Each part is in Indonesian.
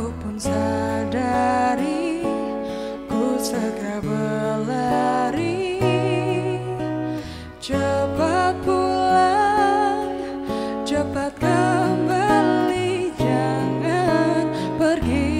Pun sadari Ku segera berlari. Cepat pulang Cepat kembali Jangan pergi.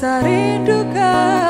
kata tanda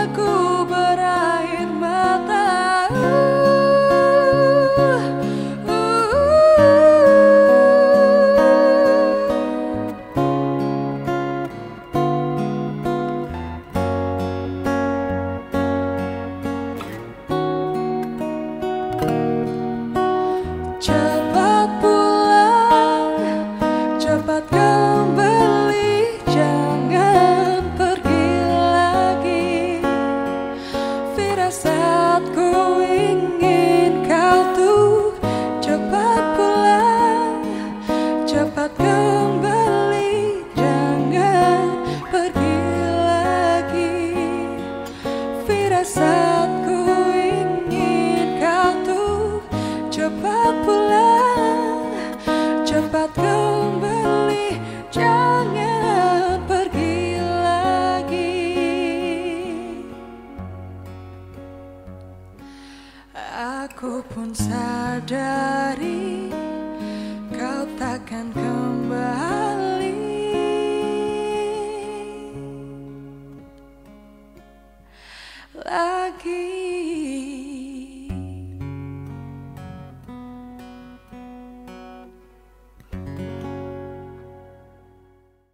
Aku pun sadari kau takkan kembali